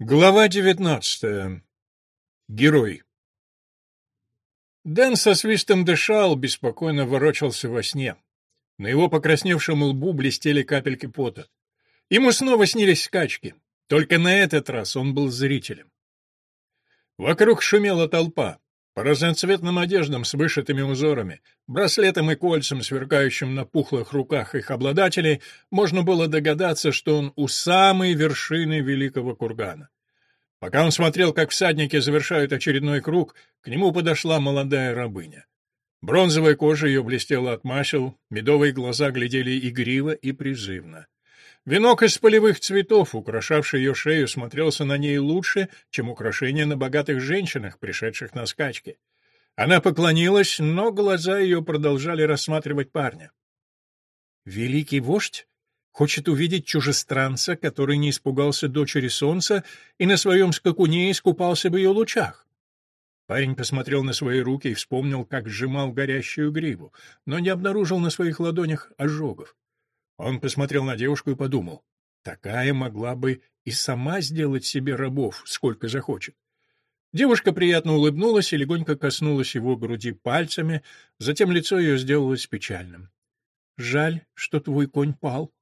Глава девятнадцатая. Герой. Дэн со свистом дышал, беспокойно ворочался во сне. На его покрасневшем лбу блестели капельки пота. Ему снова снились скачки, только на этот раз он был зрителем. Вокруг шумела толпа. По разноцветным одеждам с вышитыми узорами, браслетам и кольцам, сверкающим на пухлых руках их обладателей, можно было догадаться, что он у самой вершины великого кургана. Пока он смотрел, как всадники завершают очередной круг, к нему подошла молодая рабыня. Бронзовая кожа ее блестела от масел, медовые глаза глядели игриво и призывно. Венок из полевых цветов, украшавший ее шею, смотрелся на ней лучше, чем украшения на богатых женщинах, пришедших на скачки. Она поклонилась, но глаза ее продолжали рассматривать парня. «Великий вождь хочет увидеть чужестранца, который не испугался дочери солнца и на своем скакуне искупался в ее лучах». Парень посмотрел на свои руки и вспомнил, как сжимал горящую гриву, но не обнаружил на своих ладонях ожогов. Он посмотрел на девушку и подумал, такая могла бы и сама сделать себе рабов, сколько захочет. Девушка приятно улыбнулась и легонько коснулась его груди пальцами, затем лицо ее сделалось печальным. «Жаль, что твой конь пал».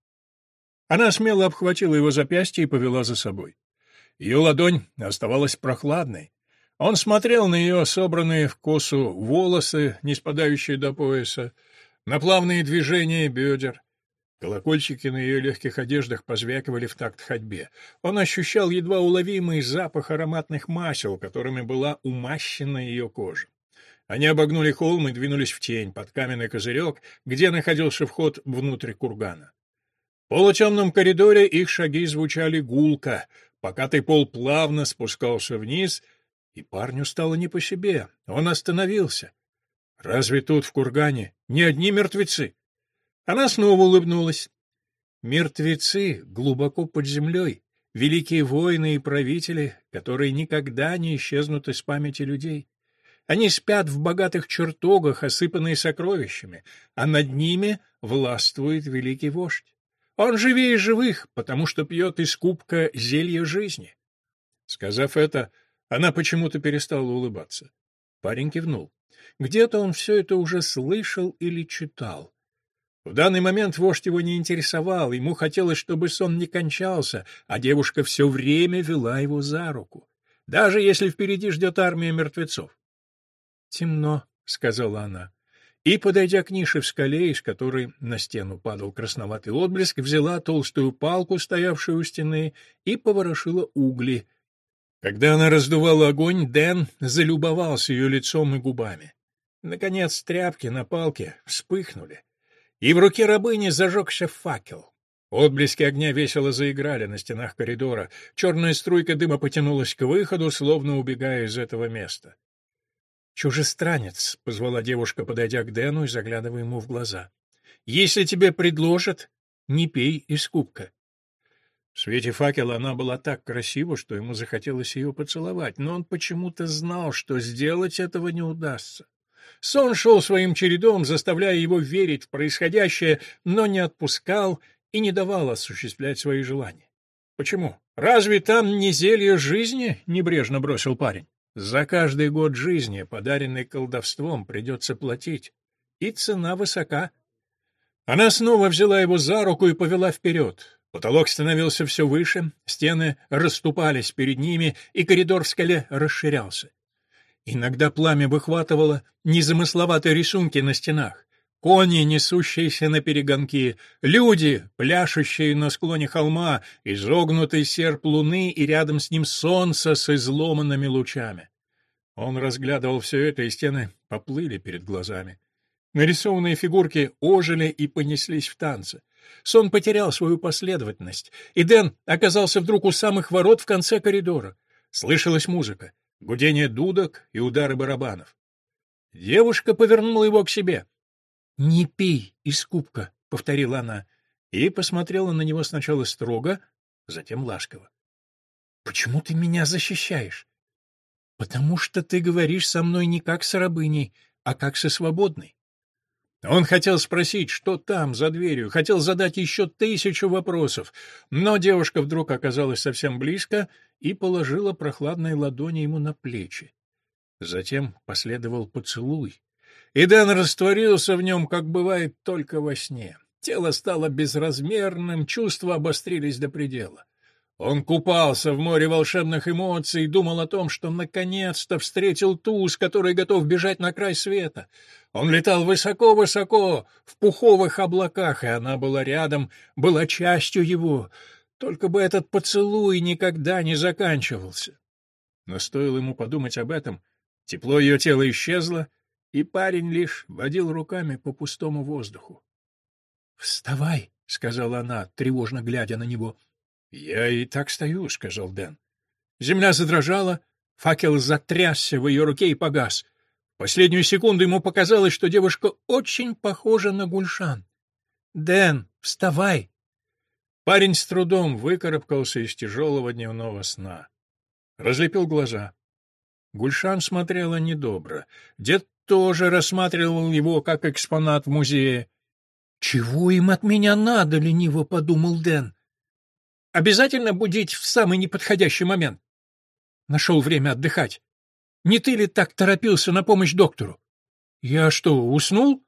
Она смело обхватила его запястье и повела за собой. Ее ладонь оставалась прохладной. Он смотрел на ее собранные в косу волосы, не спадающие до пояса, на плавные движения бедер, Колокольчики на ее легких одеждах позвякивали в такт ходьбе. Он ощущал едва уловимый запах ароматных масел, которыми была умащена ее кожа. Они обогнули холм и двинулись в тень, под каменный козырек, где находился вход внутрь кургана. В полутемном коридоре их шаги звучали гулко, покатый пол плавно спускался вниз, и парню стало не по себе. Он остановился. «Разве тут, в кургане, не одни мертвецы?» Она снова улыбнулась. Мертвецы глубоко под землей, великие воины и правители, которые никогда не исчезнут из памяти людей. Они спят в богатых чертогах, осыпанные сокровищами, а над ними властвует великий вождь. Он живее живых, потому что пьет из кубка зелье жизни. Сказав это, она почему-то перестала улыбаться. Парень кивнул. Где-то он все это уже слышал или читал. В данный момент вождь его не интересовал, ему хотелось, чтобы сон не кончался, а девушка все время вела его за руку, даже если впереди ждет армия мертвецов. «Темно», — сказала она, и, подойдя к нише в скале, из которой на стену падал красноватый отблеск, взяла толстую палку, стоявшую у стены, и поворошила угли. Когда она раздувала огонь, Дэн залюбовался ее лицом и губами. Наконец тряпки на палке вспыхнули и в руке рабыни зажегся факел. Отблески огня весело заиграли на стенах коридора, черная струйка дыма потянулась к выходу, словно убегая из этого места. «Чужестранец», — позвала девушка, подойдя к Дэну и заглядывая ему в глаза. «Если тебе предложат, не пей из кубка». В свете факела она была так красива, что ему захотелось ее поцеловать, но он почему-то знал, что сделать этого не удастся. Сон шел своим чередом, заставляя его верить в происходящее, но не отпускал и не давал осуществлять свои желания. Почему? Разве там не зелье жизни? небрежно бросил парень. За каждый год жизни, подаренный колдовством, придется платить, и цена высока. Она снова взяла его за руку и повела вперед. Потолок становился все выше, стены расступались перед ними, и коридор в скале расширялся. Иногда пламя выхватывало незамысловатые рисунки на стенах. Кони, несущиеся на перегонки, люди, пляшущие на склоне холма, изогнутый серп луны и рядом с ним солнце с изломанными лучами. Он разглядывал все это, и стены поплыли перед глазами. Нарисованные фигурки ожили и понеслись в танце. Сон потерял свою последовательность, и Дэн оказался вдруг у самых ворот в конце коридора. Слышалась музыка гудение дудок и удары барабанов. Девушка повернула его к себе. «Не пей из кубка», — повторила она, и посмотрела на него сначала строго, затем ласково. «Почему ты меня защищаешь?» «Потому что ты говоришь со мной не как с рабыней, а как со свободной». Он хотел спросить, что там, за дверью, хотел задать еще тысячу вопросов, но девушка вдруг оказалась совсем близко и положила прохладные ладони ему на плечи. Затем последовал поцелуй, и Дэн растворился в нем, как бывает только во сне. Тело стало безразмерным, чувства обострились до предела. Он купался в море волшебных эмоций и думал о том, что наконец-то встретил ту, с которой готов бежать на край света. Он летал высоко-высоко, в пуховых облаках, и она была рядом, была частью его. Только бы этот поцелуй никогда не заканчивался. Но стоило ему подумать об этом, тепло ее тела исчезло, и парень лишь водил руками по пустому воздуху. «Вставай!» — сказала она, тревожно глядя на него — «Я и так стою», — сказал Дэн. Земля задрожала, факел затрясся в ее руке и погас. В последнюю секунду ему показалось, что девушка очень похожа на Гульшан. «Дэн, вставай!» Парень с трудом выкарабкался из тяжелого дневного сна. Разлепил глаза. Гульшан смотрела недобро. Дед тоже рассматривал его как экспонат в музее. «Чего им от меня надо?» — лениво подумал Дэн. Обязательно будить в самый неподходящий момент. Нашел время отдыхать. Не ты ли так торопился на помощь доктору? Я что, уснул?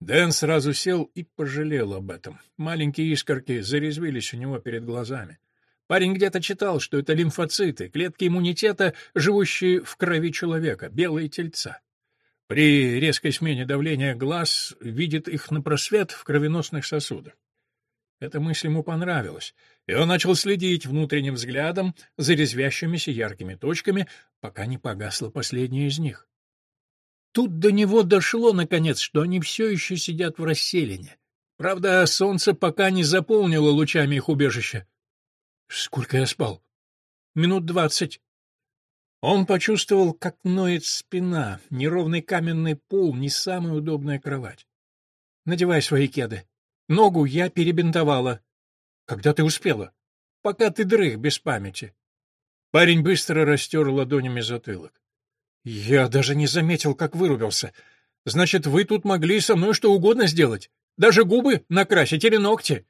Дэн сразу сел и пожалел об этом. Маленькие искорки зарезвились у него перед глазами. Парень где-то читал, что это лимфоциты, клетки иммунитета, живущие в крови человека, белые тельца. При резкой смене давления глаз видит их на просвет в кровеносных сосудах. Эта мысль ему понравилась, и он начал следить внутренним взглядом за резвящимися яркими точками, пока не погасла последняя из них. Тут до него дошло, наконец, что они все еще сидят в расселине. Правда, солнце пока не заполнило лучами их убежища. Сколько я спал? Минут двадцать. Он почувствовал, как ноет спина, неровный каменный пол, не самая удобная кровать. Надевай свои кеды. Ногу я перебинтовала. Когда ты успела? Пока ты дрых без памяти. Парень быстро растер ладонями затылок. Я даже не заметил, как вырубился. Значит, вы тут могли со мной что угодно сделать. Даже губы накрасить или ногти.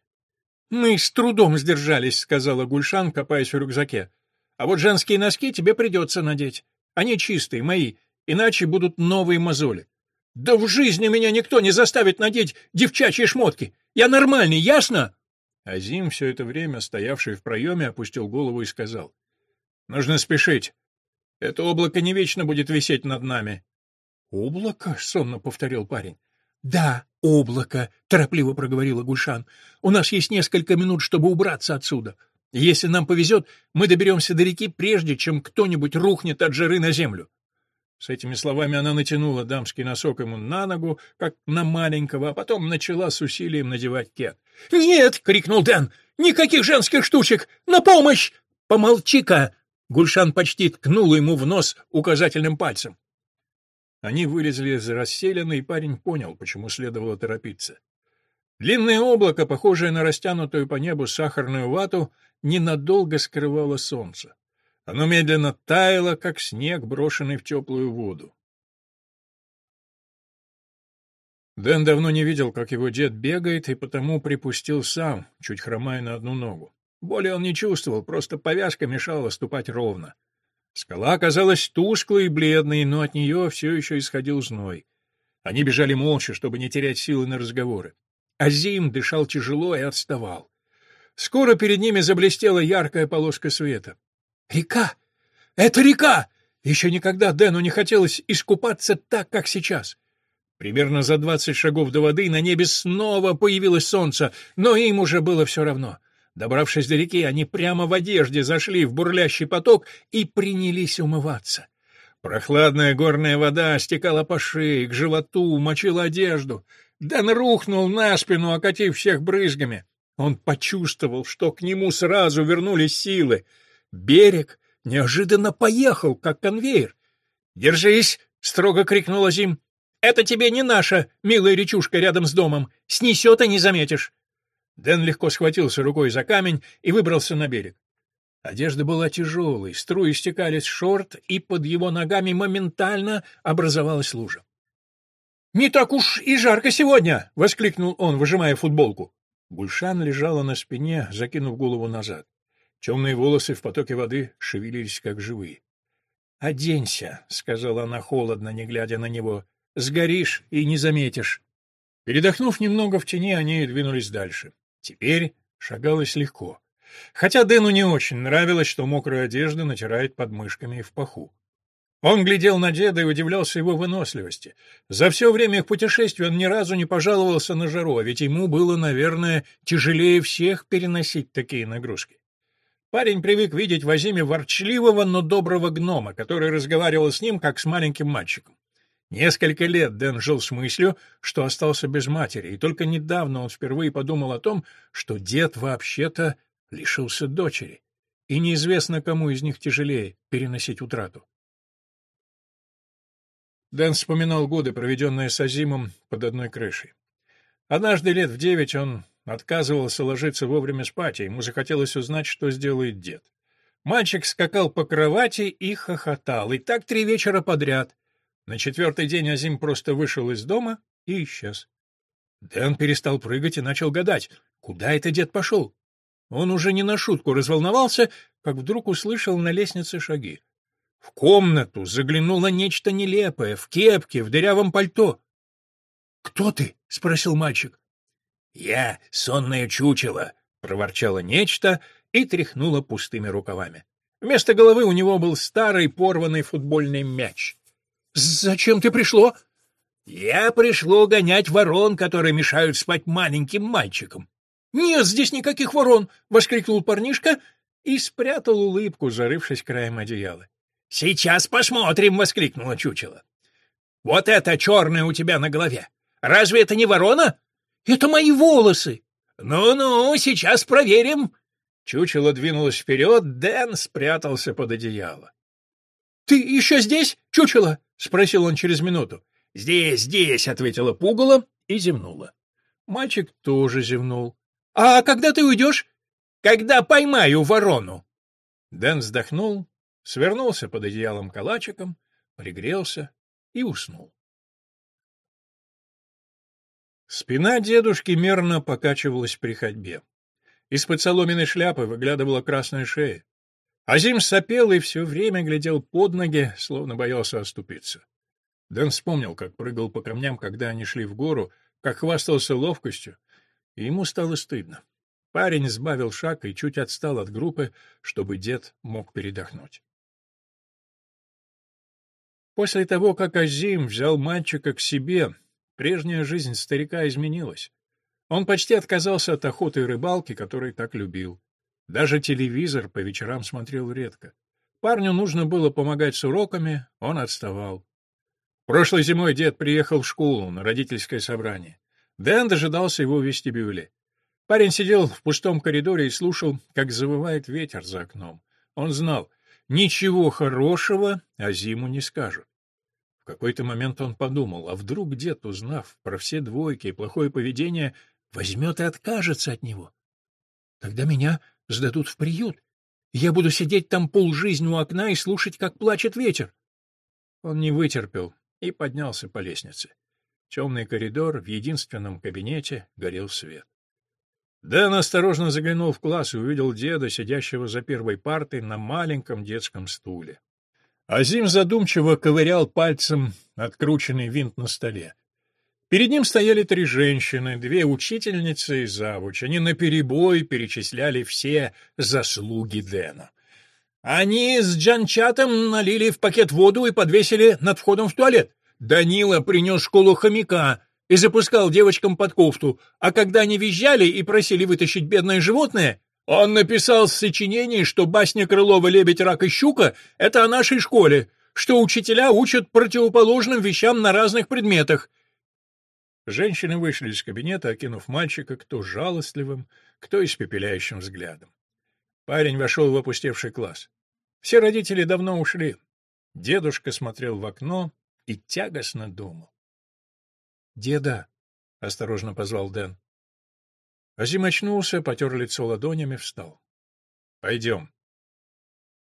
Мы с трудом сдержались, сказала Гульшан, копаясь в рюкзаке. А вот женские носки тебе придется надеть. Они чистые, мои, иначе будут новые мозоли. Да в жизни меня никто не заставит надеть девчачьи шмотки. Я нормальный, ясно? Азим, все это время стоявший в проеме, опустил голову и сказал. — Нужно спешить. Это облако не вечно будет висеть над нами. — Облако? — сонно повторил парень. — Да, облако, — торопливо проговорила Гульшан. — У нас есть несколько минут, чтобы убраться отсюда. Если нам повезет, мы доберемся до реки, прежде чем кто-нибудь рухнет от жары на землю. С этими словами она натянула дамский носок ему на ногу, как на маленького, а потом начала с усилием надевать кет. «Нет!» — крикнул Дэн. «Никаких женских штучек! На помощь! Помолчи-ка!» Гульшан почти ткнула ему в нос указательным пальцем. Они вылезли из расселены, и парень понял, почему следовало торопиться. Длинное облако, похожее на растянутую по небу сахарную вату, ненадолго скрывало солнце. Оно медленно таяло, как снег, брошенный в теплую воду. Дэн давно не видел, как его дед бегает, и потому припустил сам, чуть хромая на одну ногу. Боли он не чувствовал, просто повязка мешала ступать ровно. Скала оказалась тусклой и бледной, но от нее все еще исходил зной. Они бежали молча, чтобы не терять силы на разговоры. Азим дышал тяжело и отставал. Скоро перед ними заблестела яркая полоска света. Река! Это река! Еще никогда Дэну не хотелось искупаться так, как сейчас. Примерно за двадцать шагов до воды на небе снова появилось солнце, но им уже было все равно. Добравшись до реки, они прямо в одежде зашли в бурлящий поток и принялись умываться. Прохладная горная вода стекала по шее, к животу, мочила одежду. Дэн рухнул на спину, окатив всех брызгами. Он почувствовал, что к нему сразу вернулись силы. Берег неожиданно поехал, как конвейер. «Держись!» — строго крикнула Зим. «Это тебе не наша милая речушка рядом с домом. Снесет и не заметишь». Дэн легко схватился рукой за камень и выбрался на берег. Одежда была тяжелой, струи стекали с шорт, и под его ногами моментально образовалась лужа. «Не так уж и жарко сегодня!» — воскликнул он, выжимая футболку. Гульшан лежала на спине, закинув голову назад. Темные волосы в потоке воды шевелились, как живые. «Оденься», — сказала она холодно, не глядя на него. «Сгоришь и не заметишь». Передохнув немного в тени, они двинулись дальше. Теперь шагалось легко. Хотя Дэну не очень нравилось, что мокрая одежда натирает подмышками и в паху. Он глядел на деда и удивлялся его выносливости. За все время их путешествия он ни разу не пожаловался на жару, а ведь ему было, наверное, тяжелее всех переносить такие нагрузки. Парень привык видеть в Азиме ворчливого, но доброго гнома, который разговаривал с ним, как с маленьким мальчиком. Несколько лет Дэн жил с мыслью, что остался без матери, и только недавно он впервые подумал о том, что дед вообще-то лишился дочери, и неизвестно, кому из них тяжелее переносить утрату. Дэн вспоминал годы, проведенные с Азимом под одной крышей. Однажды лет в девять он отказывался ложиться вовремя спать, и ему захотелось узнать, что сделает дед. Мальчик скакал по кровати и хохотал, и так три вечера подряд. На четвертый день Азим просто вышел из дома и исчез. Дэн перестал прыгать и начал гадать, куда это дед пошел. Он уже не на шутку разволновался, как вдруг услышал на лестнице шаги. В комнату заглянуло нечто нелепое, в кепке, в дырявом пальто. — Кто ты? — спросил мальчик. — Я сонное чучело, — проворчало нечто и тряхнуло пустыми рукавами. Вместо головы у него был старый порванный футбольный мяч. — Зачем ты пришло? — Я пришло гонять ворон, которые мешают спать маленьким мальчикам. — Нет здесь никаких ворон! — воскликнул парнишка и спрятал улыбку, зарывшись краем одеяла. «Сейчас посмотрим!» — воскликнула чучело. «Вот это черное у тебя на голове! Разве это не ворона?» «Это мои волосы!» «Ну-ну, сейчас проверим!» Чучело двинулось вперед, Дэн спрятался под одеяло. «Ты еще здесь, чучело?» — спросил он через минуту. «Здесь, здесь!» — ответила пугало и зевнула. Мальчик тоже зевнул. «А когда ты уйдешь?» «Когда поймаю ворону!» Дэн вздохнул свернулся под одеялом калачиком, пригрелся и уснул. Спина дедушки мерно покачивалась при ходьбе. Из-под соломенной шляпы выглядывала красная шея. Азим сопел и все время глядел под ноги, словно боялся оступиться. Дэн вспомнил, как прыгал по камням, когда они шли в гору, как хвастался ловкостью, и ему стало стыдно. Парень сбавил шаг и чуть отстал от группы, чтобы дед мог передохнуть. После того, как Азим взял мальчика к себе, прежняя жизнь старика изменилась. Он почти отказался от охоты и рыбалки, который так любил. Даже телевизор по вечерам смотрел редко. Парню нужно было помогать с уроками, он отставал. Прошлой зимой дед приехал в школу на родительское собрание. Дэн дожидался его в вестибюле. Парень сидел в пустом коридоре и слушал, как завывает ветер за окном. Он знал, ничего хорошего о зиму не скажут какой-то момент он подумал, а вдруг дед, узнав про все двойки и плохое поведение, возьмет и откажется от него? Тогда меня сдадут в приют. Я буду сидеть там полжизни у окна и слушать, как плачет ветер. Он не вытерпел и поднялся по лестнице. Темный коридор, в единственном кабинете горел свет. Дэн осторожно заглянул в класс и увидел деда, сидящего за первой партой на маленьком детском стуле. Азим задумчиво ковырял пальцем открученный винт на столе. Перед ним стояли три женщины, две учительницы и завуч. Они наперебой перечисляли все заслуги Дэна. Они с Джанчатом налили в пакет воду и подвесили над входом в туалет. Данила принес школу хомяка и запускал девочкам под кофту, а когда они визжали и просили вытащить бедное животное, он написал сочинение, что басня Крылова «Лебедь, рак и щука» — это о нашей школе, что учителя учат противоположным вещам на разных предметах. Женщины вышли из кабинета, окинув мальчика кто жалостливым, кто испепеляющим взглядом. Парень вошел в опустевший класс. Все родители давно ушли. Дедушка смотрел в окно и тягостно думал. «Деда!» — осторожно позвал Дэн. Азим очнулся, потер лицо ладонями, встал. — Пойдем.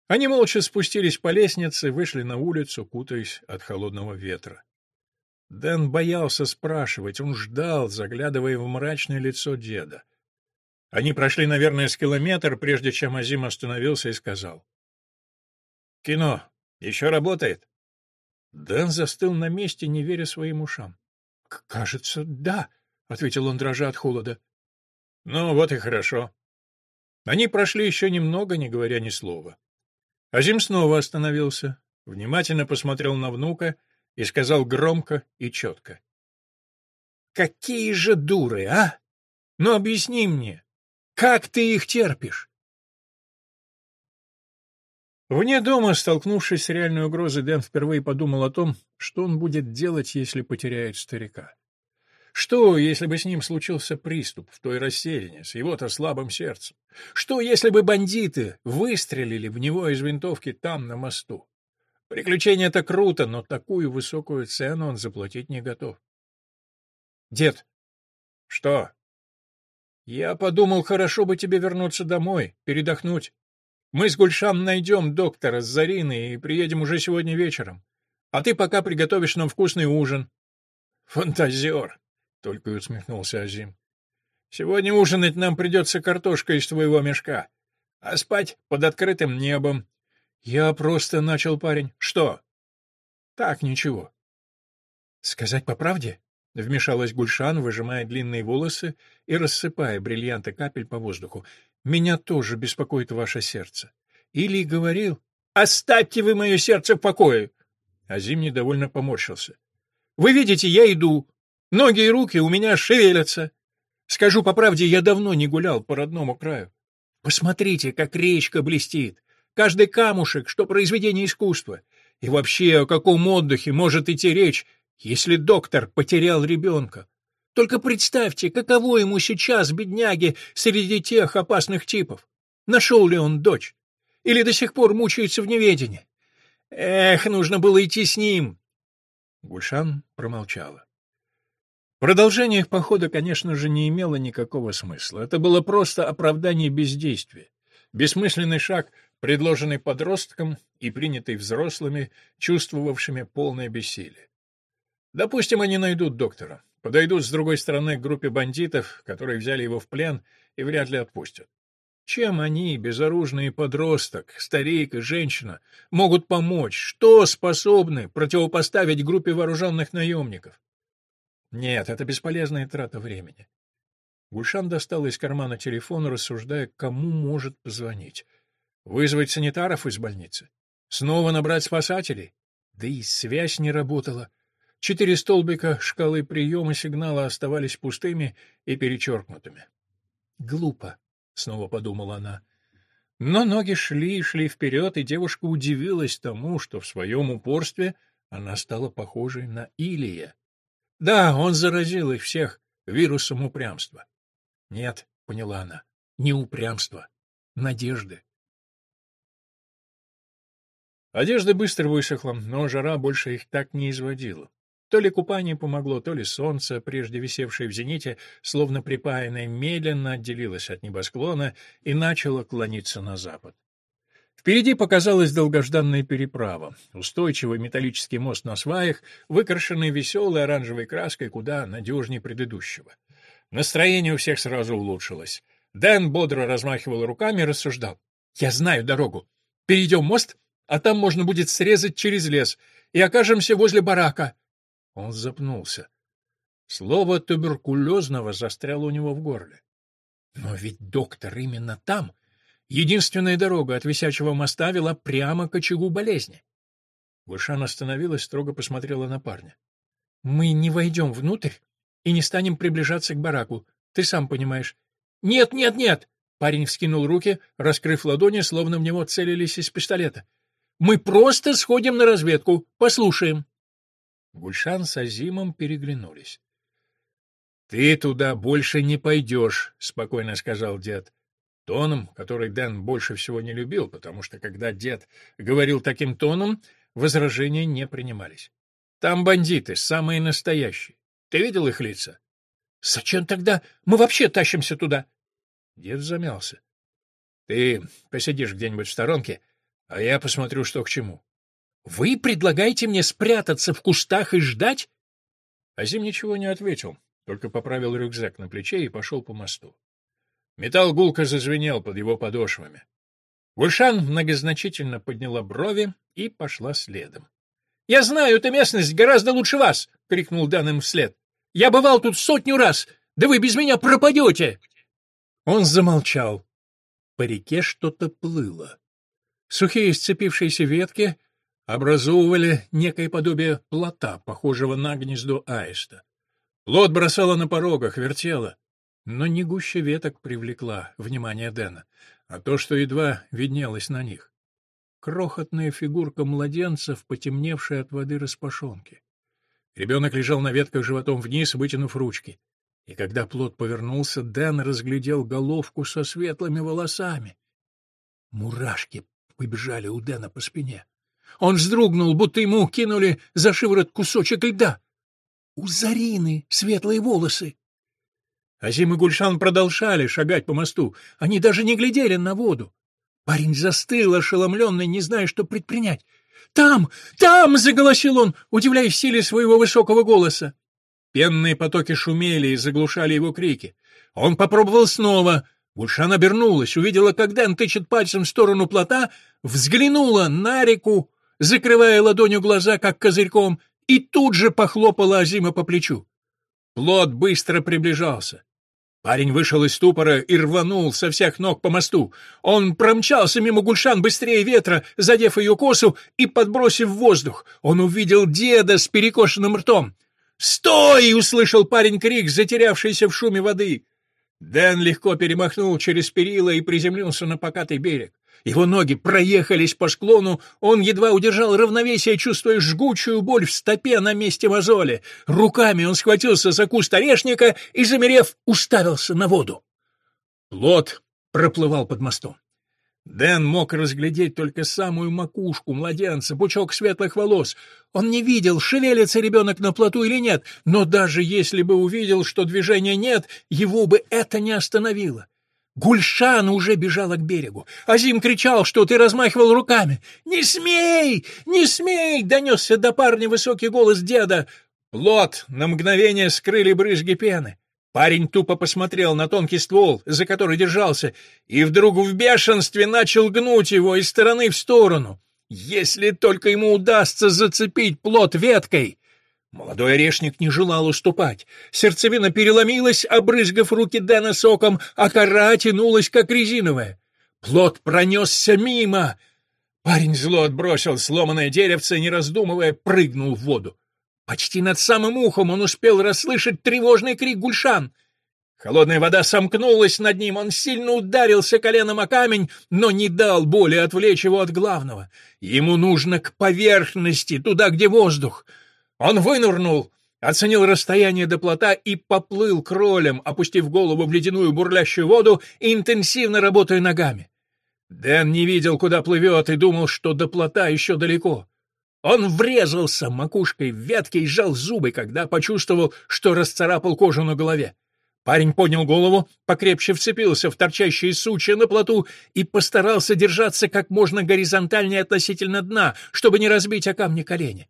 Они молча спустились по лестнице, вышли на улицу, кутаясь от холодного ветра. Дэн боялся спрашивать, он ждал, заглядывая в мрачное лицо деда. Они прошли, наверное, с километр, прежде чем Азим остановился и сказал. «Кино еще работает?» Дэн застыл на месте, не веря своим ушам. «Кажется, да», — ответил он, дрожа от холода. «Ну, вот и хорошо». Они прошли еще немного, не говоря ни слова. Азим снова остановился, внимательно посмотрел на внука и сказал громко и четко. «Какие же дуры, а? Ну, объясни мне, как ты их терпишь?» Вне дома, столкнувшись с реальной угрозой, Дэн впервые подумал о том, что он будет делать, если потеряет старика. Что, если бы с ним случился приступ в той расселине, с его-то слабым сердцем? Что, если бы бандиты выстрелили в него из винтовки там, на мосту? Приключение это круто, но такую высокую цену он заплатить не готов. Дед. Что? Я подумал, хорошо бы тебе вернуться домой, передохнуть. Мы с Гульшам найдем доктора с Зариной и приедем уже сегодня вечером. А ты пока приготовишь нам вкусный ужин. Фантазер, только и усмехнулся Азим. Сегодня ужинать нам придется картошкой из твоего мешка, а спать под открытым небом. Я просто начал, парень. Что? Так, ничего. Сказать по правде? Вмешалась Гульшан, выжимая длинные волосы и рассыпая бриллианты капель по воздуху. Меня тоже беспокоит ваше сердце. Или говорил... «Оставьте вы мое сердце в покое!» Азим недовольно поморщился. «Вы видите, я иду. Ноги и руки у меня шевелятся. Скажу по правде, я давно не гулял по родному краю. Посмотрите, как речка блестит. Каждый камушек, что произведение искусства. И вообще, о каком отдыхе может идти речь, если доктор потерял ребенка? Только представьте, каково ему сейчас, бедняге, среди тех опасных типов. Нашел ли он дочь? Или до сих пор мучается в неведении? Эх, нужно было идти с ним. Гульшан промолчала. Продолжение их похода, конечно же, не имело никакого смысла. Это было просто оправдание бездействия. Бессмысленный шаг, предложенный подростком и принятый взрослыми, чувствовавшими полное бессилие. Допустим, они найдут доктора. Подойдут с другой стороны к группе бандитов, которые взяли его в плен и вряд ли отпустят. Чем они, безоружный подросток, старик и женщина, могут помочь? Что способны противопоставить группе вооруженных наемников? Нет, это бесполезная трата времени. Гульшан достал из кармана телефон, рассуждая, кому может позвонить. Вызвать санитаров из больницы? Снова набрать спасателей? Да и связь не работала. Четыре столбика шкалы приема сигнала оставались пустыми и перечеркнутыми. «Глупо», — снова подумала она. Но ноги шли и шли вперед, и девушка удивилась тому, что в своем упорстве она стала похожей на Илия. Да, он заразил их всех вирусом упрямства. Нет, — поняла она, — не упрямства, надежды. Одежда быстро высохла, но жара больше их так не изводила. То ли купание помогло, то ли солнце, прежде висевшее в зените, словно припаянное, медленно отделилось от небосклона и начало клониться на запад. Впереди показалась долгожданная переправа, устойчивый металлический мост на сваях, выкрашенный веселой оранжевой краской куда надежнее предыдущего. Настроение у всех сразу улучшилось. Дэн бодро размахивал руками и рассуждал. «Я знаю дорогу. Перейдем мост, а там можно будет срезать через лес, и окажемся возле барака. Он запнулся. Слово туберкулезного застряло у него в горле. Но ведь доктор именно там. Единственная дорога от висячего моста вела прямо к очагу болезни. Гульшан остановилась, строго посмотрела на парня. — Мы не войдем внутрь и не станем приближаться к бараку. Ты сам понимаешь. — Нет, нет, нет! Парень вскинул руки, раскрыв ладони, словно в него целились из пистолета. — Мы просто сходим на разведку, послушаем. Гульшан с Азимом переглянулись. — Ты туда больше не пойдешь, — спокойно сказал дед. Тоном, который Дэн больше всего не любил, потому что, когда дед говорил таким тоном, возражения не принимались. Там бандиты, самые настоящие. Ты видел их лица? — Зачем тогда мы вообще тащимся туда? Дед замялся. — Ты посидишь где-нибудь в сторонке, а я посмотрю, что к чему. Вы предлагаете мне спрятаться в кустах и ждать? Азим ничего не ответил, только поправил рюкзак на плече и пошел по мосту. Металл гулко зазвенел под его подошвами. Гульшан многозначительно подняла брови и пошла следом. — Я знаю эту местность гораздо лучше вас! — крикнул Дан им вслед. — Я бывал тут сотню раз! Да вы без меня пропадете! Он замолчал. По реке что-то плыло. Сухие сцепившиеся ветки образовывали некое подобие плота, похожего на гнездо аиста. Плот бросало на порогах, вертело, но не гуща веток привлекла внимание Дэна, а то, что едва виднелось на них. Крохотная фигурка младенца в потемневшей от воды распашонке. Ребенок лежал на ветках животом вниз, вытянув ручки. И когда плод повернулся, Дэн разглядел головку со светлыми волосами. Мурашки побежали у Дэна по спине. Он вздрогнул, будто ему кинули за шиворот кусочек льда. У Зарины светлые волосы. Азим и Гульшан продолжали шагать по мосту. Они даже не глядели на воду. Парень застыл, ошеломленный, не зная, что предпринять. «Там! Там!» — заголосил он, удивляясь силе своего высокого голоса. Пенные потоки шумели и заглушали его крики. Он попробовал снова. Гульшан обернулась, увидела, как Дэн тычет пальцем в сторону плота, взглянула на реку, закрывая ладонью глаза, как козырьком, и тут же похлопала Азима по плечу. Плот быстро приближался. Парень вышел из ступора и рванул со всех ног по мосту. Он промчался мимо Гульшан быстрее ветра, задев ее косу и подбросив в воздух. Он увидел деда с перекошенным ртом. «Стой!» — услышал парень крик, затерявшийся в шуме воды. Дэн легко перемахнул через перила и приземлился на покатый берег. Его ноги проехались по склону, он едва удержал равновесие, чувствуя жгучую боль в стопе на месте мозоли. Руками он схватился за куст орешника и, замерев, уставился на воду. Плот проплывал под мостом. Дэн мог разглядеть только самую макушку младенца, пучок светлых волос. Он не видел, шевелится ребенок на плоту или нет, но даже если бы увидел, что движения нет, его бы это не остановило. Гульшан уже бежала к берегу. Азим кричал, что ты размахивал руками. «Не смей! Не смей!» — донесся до парня высокий голос деда. Плот на мгновение скрыли брызги пены. Парень тупо посмотрел на тонкий ствол, за который держался, и вдруг в бешенстве начал гнуть его из стороны в сторону. Если только ему удастся зацепить плот веткой... Молодой орешник не желал уступать. Сердцевина переломилась, обрызгав руки Дэна соком, а кора тянулась, как резиновая. Плод пронесся мимо. Парень зло отбросил сломанное деревце, не раздумывая, прыгнул в воду. Почти над самым ухом он успел расслышать тревожный крик гульшан. Холодная вода сомкнулась над ним, он сильно ударился коленом о камень, но не дал боли отвлечь его от главного. Ему нужно к поверхности, туда, где воздух. Он вынырнул, оценил расстояние до плота и поплыл кролем, опустив голову в ледяную бурлящую воду интенсивно работая ногами. Дэн не видел, куда плывет, и думал, что до плота еще далеко. Он врезался макушкой в ветки и сжал зубы, когда почувствовал, что расцарапал кожу на голове. Парень поднял голову, покрепче вцепился в торчащие сучья на плоту и постарался держаться как можно горизонтальнее относительно дна, чтобы не разбить о камни колени.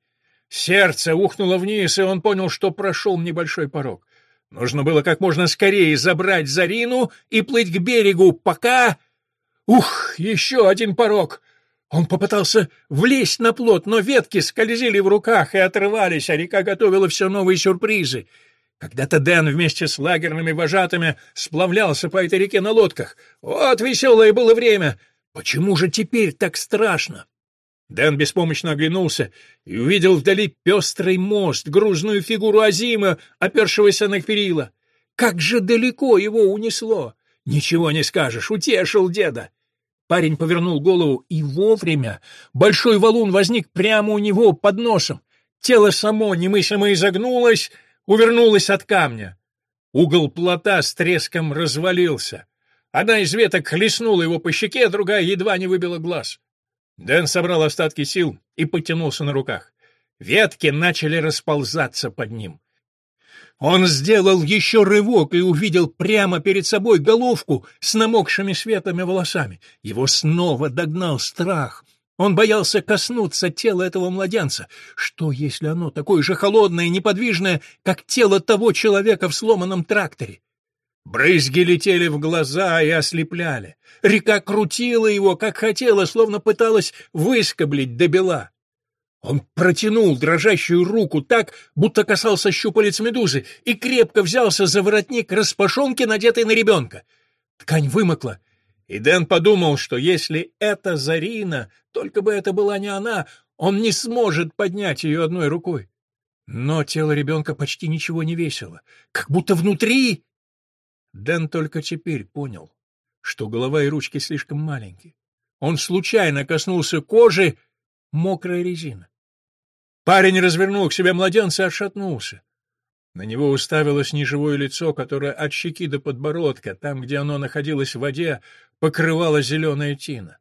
Сердце ухнуло вниз, и он понял, что прошел небольшой порог. Нужно было как можно скорее забрать Зарину и плыть к берегу, пока... Ух, еще один порог! Он попытался влезть на плот, но ветки скользили в руках и отрывались, а река готовила все новые сюрпризы. Когда-то Дэн вместе с лагерными вожатыми сплавлялся по этой реке на лодках. Вот веселое было время! Почему же теперь так страшно? Дэн беспомощно оглянулся и увидел вдали пестрый мост, грузную фигуру Азима, опершегося на перила. Как же далеко его унесло! Ничего не скажешь, утешил деда. Парень повернул голову, и вовремя большой валун возник прямо у него под носом. Тело само немыслимо изогнулось, увернулось от камня. Угол плота с треском развалился. Одна из веток хлестнула его по щеке, другая едва не выбила глаз. Дэн собрал остатки сил и потянулся на руках. Ветки начали расползаться под ним. Он сделал еще рывок и увидел прямо перед собой головку с намокшими светлыми волосами. Его снова догнал страх. Он боялся коснуться тела этого младенца. Что, если оно такое же холодное и неподвижное, как тело того человека в сломанном тракторе? Брызги летели в глаза и ослепляли. Река крутила его, как хотела, словно пыталась выскоблить до бела. Он протянул дрожащую руку так, будто касался щупалец медузы, и крепко взялся за воротник распашонки, надетой на ребенка. Ткань вымокла, и Дэн подумал, что если это Зарина, только бы это была не она, он не сможет поднять ее одной рукой. Но тело ребенка почти ничего не весило, как будто внутри... Дэн только теперь понял, что голова и ручки слишком маленькие. Он случайно коснулся кожи, мокрая резина. Парень развернул к себе младенца и отшатнулся. На него уставилось неживое лицо, которое от щеки до подбородка, там, где оно находилось в воде, покрывала зеленая тина.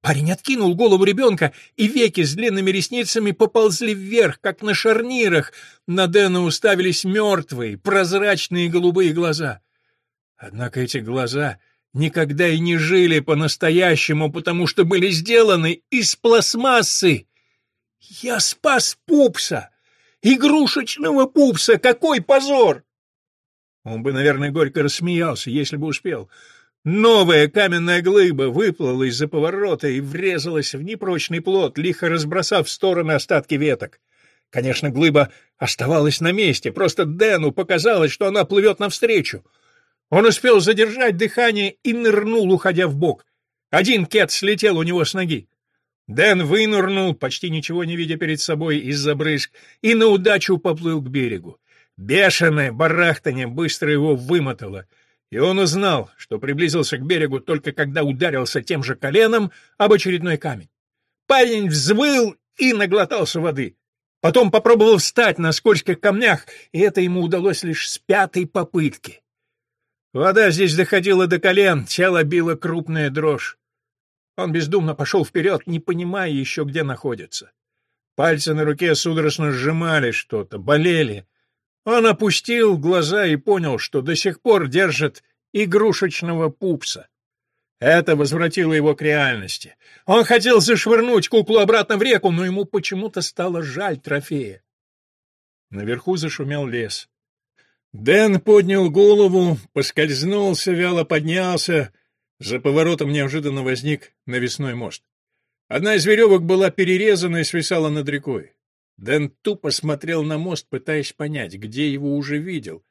Парень откинул голову ребенка, и веки с длинными ресницами поползли вверх, как на шарнирах. На Дэна уставились мертвые, прозрачные голубые глаза. Однако эти глаза никогда и не жили по-настоящему, потому что были сделаны из пластмассы. «Я спас пупса!» Игрушечного пупса! Какой позор!» Он бы, наверное, горько рассмеялся, если бы успел. Новая каменная глыба выплыла из-за поворота и врезалась в непрочный плот, лихо разбросав в стороны остатки веток. Конечно, глыба оставалась на месте, просто Дэну показалось, что она плывет навстречу. Он успел задержать дыхание и нырнул, уходя в бок. Один кет слетел у него с ноги. Дэн вынырнул, почти ничего не видя перед собой из-за брызг, и на удачу поплыл к берегу. Бешеное барахтание быстро его вымотало, и он узнал, что приблизился к берегу только когда ударился тем же коленом об очередной камень. Парень взвыл и наглотался воды. Потом попробовал встать на скользких камнях, и это ему удалось лишь с пятой попытки. Вода здесь доходила до колен, тело било крупная дрожь. Он бездумно пошел вперед, не понимая еще, где находится. Пальцы на руке судорожно сжимали что-то, болели. Он опустил глаза и понял, что до сих пор держит игрушечного пупса. Это возвратило его к реальности. Он хотел зашвырнуть куклу обратно в реку, но ему почему-то стало жаль трофея. Наверху зашумел лес. Дэн поднял голову, поскользнулся, вяло поднялся, за поворотом неожиданно возник навесной мост. Одна из веревок была перерезана и свисала над рекой. Дэн тупо смотрел на мост, пытаясь понять, где его уже видел,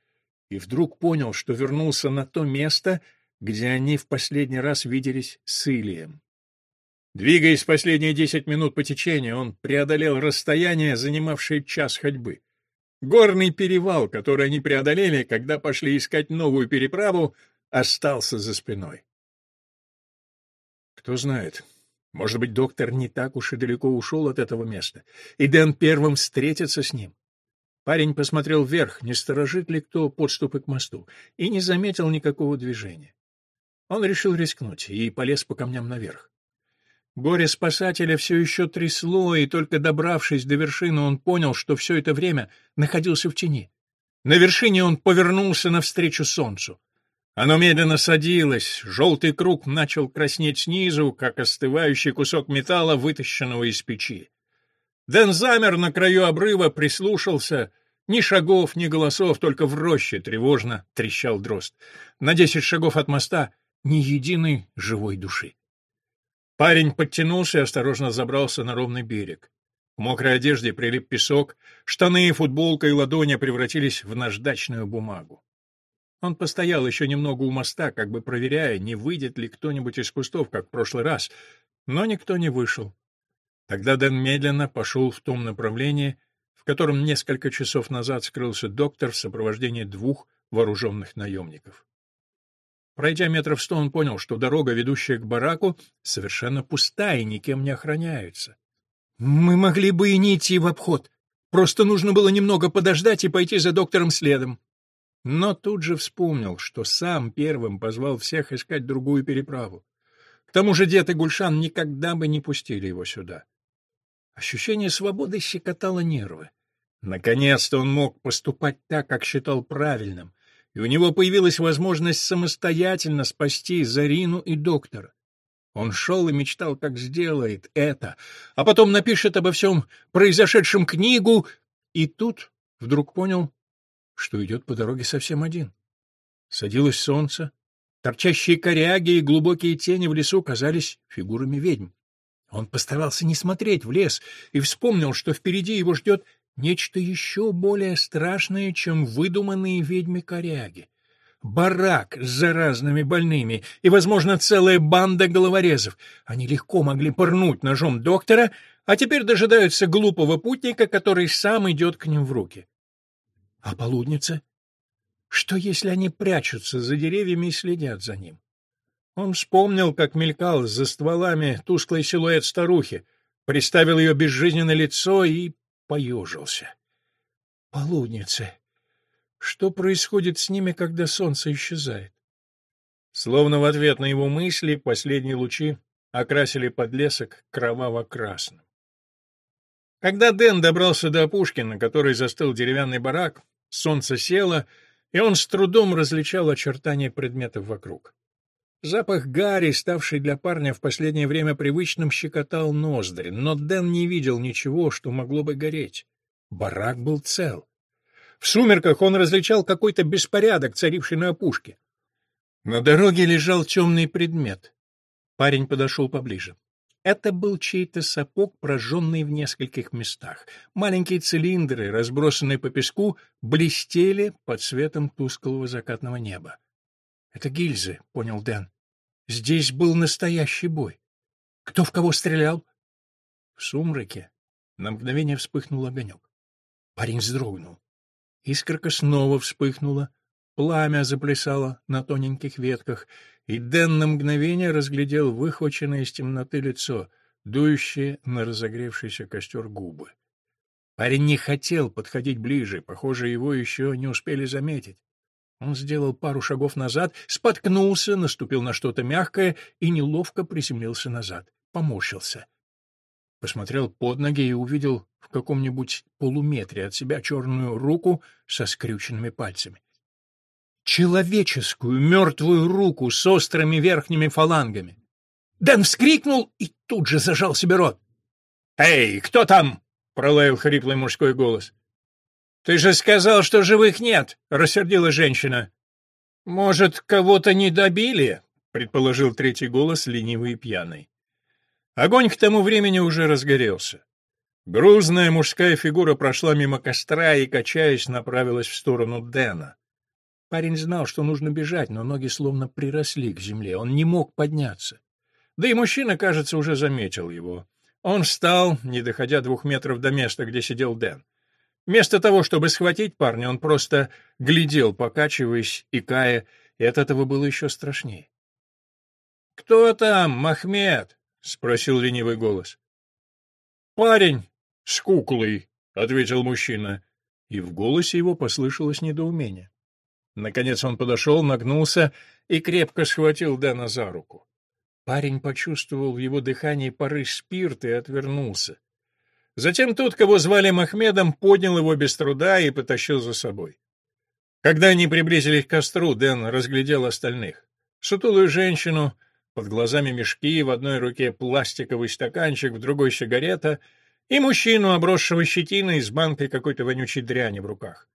и вдруг понял, что вернулся на то место, где они в последний раз виделись с Илием. Двигаясь последние десять минут по течению, он преодолел расстояние, занимавшее час ходьбы. Горный перевал, который они преодолели, когда пошли искать новую переправу, остался за спиной. Кто знает. Может быть, доктор не так уж и далеко ушел от этого места, и Дэн первым встретится с ним. Парень посмотрел вверх, не сторожит ли кто подступы к мосту, и не заметил никакого движения. Он решил рискнуть и полез по камням наверх. Горе спасателя все еще трясло, и только добравшись до вершины, он понял, что все это время находился в тени. На вершине он повернулся навстречу солнцу. Оно медленно садилось, желтый круг начал краснеть снизу, как остывающий кусок металла, вытащенного из печи. Дэн замер на краю обрыва, прислушался. Ни шагов, ни голосов, только в роще тревожно трещал дрозд. На десять шагов от моста ни единой живой души. Парень подтянулся и осторожно забрался на ровный берег. В мокрой одежде прилип песок, штаны, футболка и ладони превратились в наждачную бумагу. Он постоял еще немного у моста, как бы проверяя, не выйдет ли кто-нибудь из кустов, как в прошлый раз, но никто не вышел. Тогда Дэн медленно пошел в том направлении, в котором несколько часов назад скрылся доктор в сопровождении двух вооруженных наемников. Пройдя метров сто, он понял, что дорога, ведущая к бараку, совершенно пустая и никем не охраняется. «Мы могли бы и не идти в обход. Просто нужно было немного подождать и пойти за доктором следом», но тут же вспомнил, что сам первым позвал всех искать другую переправу. К тому же дед и Гульшан никогда бы не пустили его сюда. Ощущение свободы щекотало нервы. Наконец-то он мог поступать так, как считал правильным, и у него появилась возможность самостоятельно спасти Зарину и доктора. Он шел и мечтал, как сделает это, а потом напишет обо всем произошедшем книгу, и тут вдруг понял, что идет по дороге совсем один. Садилось солнце, торчащие коряги и глубокие тени в лесу казались фигурами ведьм. Он постарался не смотреть в лес и вспомнил, что впереди его ждет нечто еще более страшное, чем выдуманные ведьмы коряги барак с заразными больными и, возможно, целая банда головорезов. Они легко могли пырнуть ножом доктора, а теперь дожидаются глупого путника, который сам идет к ним в руки. А полудница? Что, если они прячутся за деревьями и следят за ним? Он вспомнил, как мелькал за стволами тусклый силуэт старухи, приставил ее безжизненное лицо и поежился. Полудница. Что происходит с ними, когда солнце исчезает? Словно в ответ на его мысли последние лучи окрасили подлесок кроваво-красным. Когда Дэн добрался до опушки, на которой застыл деревянный барак, солнце село, и он с трудом различал очертания предметов вокруг. Запах гари, ставший для парня в последнее время привычным, щекотал ноздри, но Дэн не видел ничего, что могло бы гореть. Барак был цел. В сумерках он различал какой-то беспорядок, царивший на опушке. На дороге лежал темный предмет. Парень подошел поближе. Это был чей-то сапог, прожженный в нескольких местах. Маленькие цилиндры, разбросанные по песку, блестели под светом тусклого закатного неба. «Это гильзы», — понял Дэн. «Здесь был настоящий бой. Кто в кого стрелял?» В сумраке на мгновение вспыхнул огонек. Парень вздрогнул. Искорка снова вспыхнула, пламя заплясало на тоненьких ветках, и Дэн на мгновение разглядел выхваченное из темноты лицо, дующее на разогревшийся костер губы. Парень не хотел подходить ближе, похоже, его еще не успели заметить. Он сделал пару шагов назад, споткнулся, наступил на что-то мягкое и неловко приземлился назад, поморщился — посмотрел под ноги и увидел в каком-нибудь полуметре от себя черную руку со скрюченными пальцами. Человеческую мертвую руку с острыми верхними фалангами. Дэн вскрикнул и тут же зажал себе рот. «Эй, кто там?» — пролаял хриплый мужской голос. «Ты же сказал, что живых нет!» — рассердила женщина. «Может, кого-то не добили?» — предположил третий голос, ленивый и пьяный. Огонь к тому времени уже разгорелся. Грузная мужская фигура прошла мимо костра и, качаясь, направилась в сторону Дэна. Парень знал, что нужно бежать, но ноги словно приросли к земле. Он не мог подняться. Да и мужчина, кажется, уже заметил его. Он встал, не доходя двух метров до места, где сидел Дэн. Вместо того, чтобы схватить парня, он просто глядел, покачиваясь и кая, и от этого было еще страшнее. «Кто там, Махмед?» — спросил ленивый голос. «Парень с куклой», — ответил мужчина, и в голосе его послышалось недоумение. Наконец он подошел, нагнулся и крепко схватил Дэна за руку. Парень почувствовал в его дыхании пары спирта и отвернулся. Затем тот, кого звали Махмедом, поднял его без труда и потащил за собой. Когда они приблизились к костру, Дэн разглядел остальных. Сутулую женщину, под глазами мешки, в одной руке пластиковый стаканчик, в другой сигарета, и мужчину, обросшего щетиной, с банкой какой-то вонючей дряни в руках.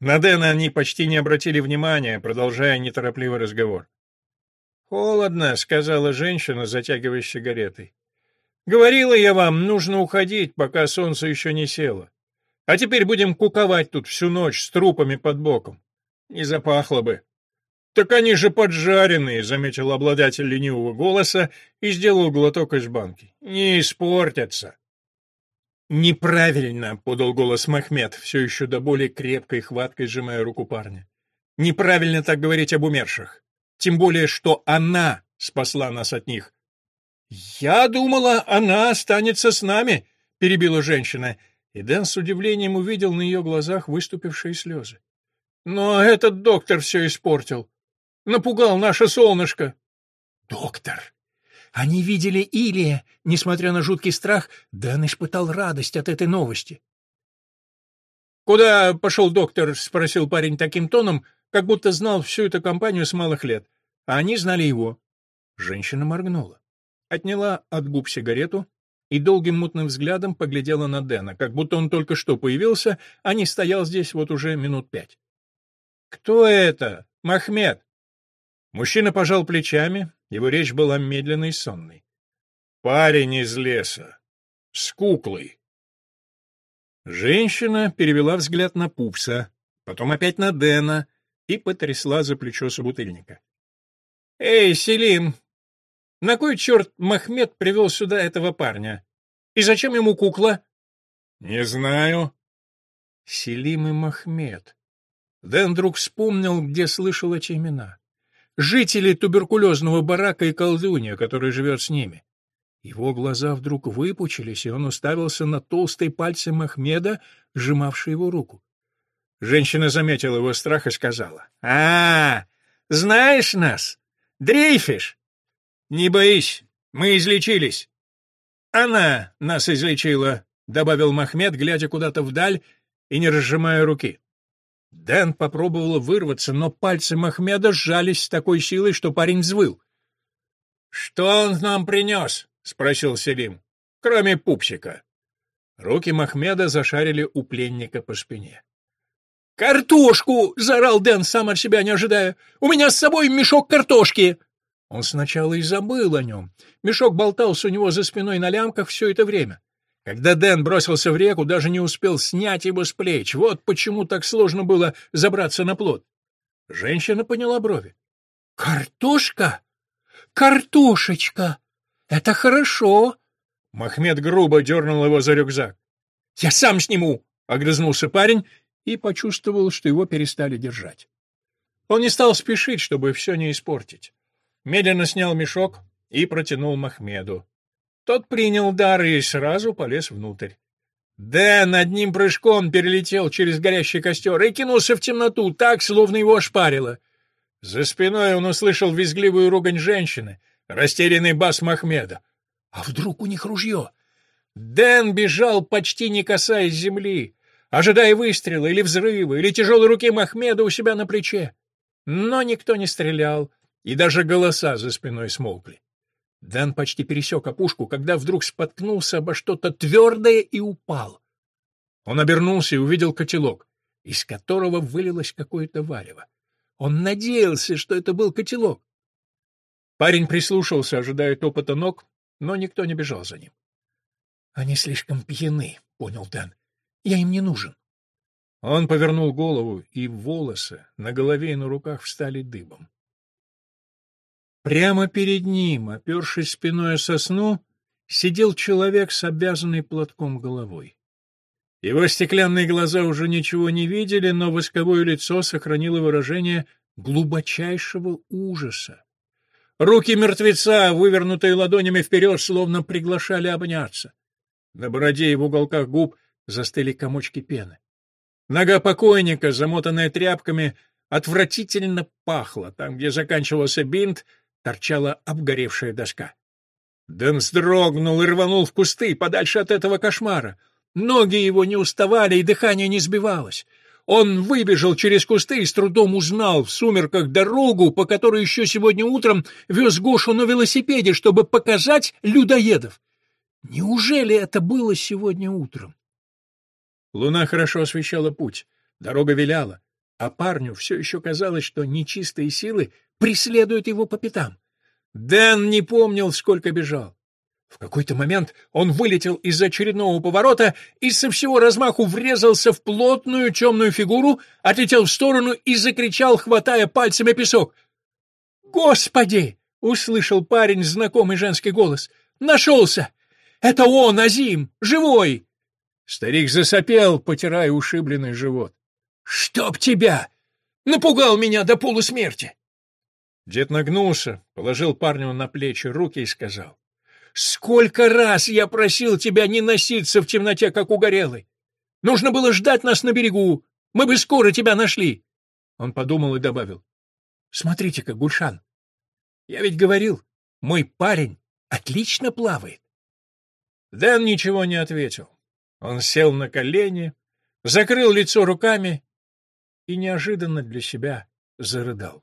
На Дэна они почти не обратили внимания, продолжая неторопливый разговор. «Холодно», — сказала женщина, затягивая сигаретой. «Говорила я вам, нужно уходить, пока солнце еще не село. А теперь будем куковать тут всю ночь с трупами под боком. Не запахло бы». «Так они же поджаренные», — заметил обладатель ленивого голоса и сделал глоток из банки. «Не испортятся». «Неправильно», — подал голос Махмед, все еще до более крепкой хваткой сжимая руку парня. «Неправильно так говорить об умерших. Тем более, что она спасла нас от них». «Я думала, она останется с нами», — перебила женщина, и Дэн с удивлением увидел на ее глазах выступившие слезы. «Но этот доктор все испортил. Напугал наше солнышко. Доктор. Они видели Илия. Несмотря на жуткий страх, Дэн испытал радость от этой новости. «Куда пошел доктор?» — спросил парень таким тоном, как будто знал всю эту компанию с малых лет. А они знали его. Женщина моргнула. Отняла от губ сигарету и долгим мутным взглядом поглядела на Дэна, как будто он только что появился, а не стоял здесь вот уже минут пять. «Кто это? Махмед?» Мужчина пожал плечами, его речь была медленной и сонной. «Парень из леса. С куклой». Женщина перевела взгляд на Пупса, потом опять на Дэна и потрясла за плечо собутыльника. «Эй, Селим, на кой черт Махмед привел сюда этого парня? И зачем ему кукла?» «Не знаю». Селим и Махмед. Дэн вдруг вспомнил, где слышал эти имена. Жители туберкулезного барака и колдунья, который живет с ними. Его глаза вдруг выпучились, и он уставился на толстые пальцы Махмеда, сжимавшие его руку. Женщина заметила его страх и сказала. — А, знаешь нас? Дрейфишь? — Не боись, мы излечились. — Она нас излечила, — добавил Махмед, глядя куда-то вдаль и не разжимая руки. Дэн попробовал вырваться, но пальцы Махмеда сжались с такой силой, что парень взвыл. — Что он нам принес? — спросил Селим. — Кроме пупсика. Руки Махмеда зашарили у пленника по спине. «Картошку!» — заорал Дэн, сам от себя не ожидая. «У меня с собой мешок картошки!» Он сначала и забыл о нем. Мешок болтался у него за спиной на лямках все это время. Когда Дэн бросился в реку, даже не успел снять его с плеч. Вот почему так сложно было забраться на плот. Женщина поняла брови. «Картошка? Картошечка! Это хорошо!» Махмед грубо дернул его за рюкзак. «Я сам сниму!» — огрызнулся парень и почувствовал, что его перестали держать. Он не стал спешить, чтобы все не испортить. Медленно снял мешок и протянул Махмеду. Тот принял дар и сразу полез внутрь. Дэн одним прыжком перелетел через горящий костер и кинулся в темноту, так, словно его ошпарило. За спиной он услышал визгливую ругань женщины, растерянный бас Махмеда. А вдруг у них ружье? Дэн бежал, почти не касаясь земли, ожидая выстрела или взрыва, или тяжелой руки Махмеда у себя на плече. Но никто не стрелял, и даже голоса за спиной смолкли. Дэн почти пересек опушку, когда вдруг споткнулся обо что-то твердое и упал. Он обернулся и увидел котелок, из которого вылилось какое-то варево. Он надеялся, что это был котелок. Парень прислушался, ожидая топота ног, но никто не бежал за ним. — Они слишком пьяны, — понял Дэн. — Я им не нужен. Он повернул голову, и волосы на голове и на руках встали дыбом. Прямо перед ним, опершись спиной о сосну, сидел человек с обвязанной платком головой. Его стеклянные глаза уже ничего не видели, но восковое лицо сохранило выражение глубочайшего ужаса. Руки мертвеца, вывернутые ладонями вперед, словно приглашали обняться. На бороде и в уголках губ застыли комочки пены. Нога покойника, замотанная тряпками, отвратительно пахла. Там, где заканчивался бинт, торчала обгоревшая доска. Дэн вздрогнул и рванул в кусты, подальше от этого кошмара. Ноги его не уставали, и дыхание не сбивалось. Он выбежал через кусты и с трудом узнал в сумерках дорогу, по которой еще сегодня утром вез Гошу на велосипеде, чтобы показать людоедов. Неужели это было сегодня утром? Луна хорошо освещала путь, дорога виляла, а парню все еще казалось, что нечистые силы преследуют его по пятам. Дэн не помнил, сколько бежал. В какой-то момент он вылетел из очередного поворота и со всего размаху врезался в плотную темную фигуру, отлетел в сторону и закричал, хватая пальцами песок. «Господи!» — услышал парень знакомый женский голос. «Нашелся! Это он, Азим! Живой!» Старик засопел, потирая ушибленный живот. «Чтоб тебя! Напугал меня до полусмерти!» Дед нагнулся, положил парню на плечи руки и сказал. «Сколько раз я просил тебя не носиться в темноте, как угорелый! Нужно было ждать нас на берегу, мы бы скоро тебя нашли!» Он подумал и добавил. «Смотрите-ка, Гульшан, я ведь говорил, мой парень отлично плавает!» Дэн ничего не ответил. Он сел на колени, закрыл лицо руками и неожиданно для себя зарыдал.